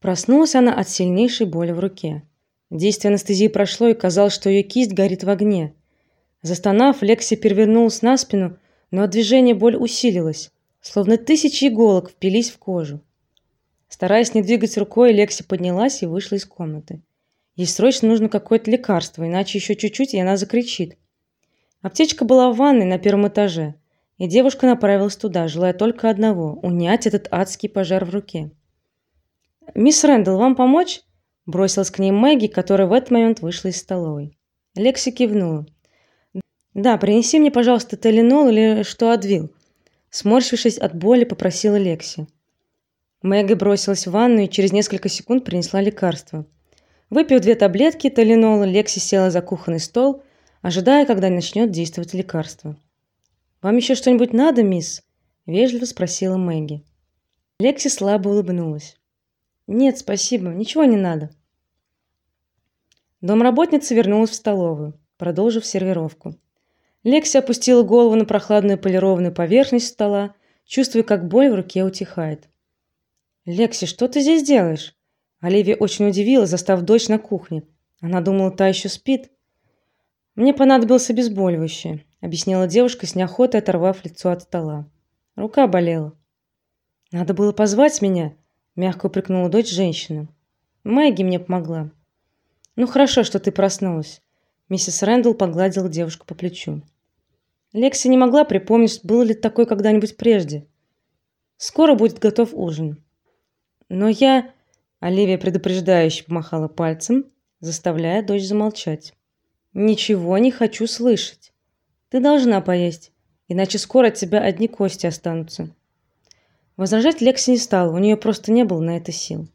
Проснулась она от сильнейшей боли в руке. Действие анестезии прошло, и казалось, что ее кисть горит в огне. Застонав, Лекси перевернулась на спину, но от движения боль усилилась, словно тысячи иголок впились в кожу. Стараясь не двигать рукой, Лекси поднялась и вышла из комнаты. Ей срочно нужно какое-то лекарство, иначе еще чуть-чуть, и она закричит. Аптечка была в ванной на первом этаже, и девушка направилась туда, желая только одного унять этот адский пожар в руке. Мисс Рэндалл, вам помочь? бросилась к ней Мэгги, которая в этот момент вышла из столовой. Лекси кивнула. Да, принеси мне, пожалуйста, Теленол или что Адвил. Сморщившись от боли, попросила Лекси. Мэгги бросилась в ванную и через несколько секунд принесла лекарство. Выпив две таблетки Теленола, Лекси села за кухонный стол, ожидая, когда начнет действовать лекарство. Вам еще что-нибудь надо, мисс? вежливо спросила Мэгги. Лекси слабо улыбнулась. Нет, спасибо, ничего не надо. Домработница вернулась в столовую, продолжив сервировку. Лекси опустила голову на прохладную полированную поверхность стола, чувствуя, как боль в руке утихает. Лекси, что ты здесь делаешь? Оливия очень удивилась, застав дочь на кухне. Она думала, та еще спит. Мне понадобилось обезболивающее, объяснила девушка с неохотой оторвав лицо от стола. Рука болела. Надо было позвать меня, мягко упрекнула дочь женщины. Мэгги мне помогла. Ну хорошо, что ты проснулась. Миссис Рэндалл погладила девушку по плечу. Лекси не могла припомнить, было ли такое когда-нибудь прежде. Скоро будет готов ужин. Но я Оливия предупреждающе помахала пальцем, заставляя дочь замолчать. Ничего не хочу слышать. Ты должна поесть, иначе скоро от тебя одни кости останутся. Возражать Лекси не стала, у нее просто не было на это сил.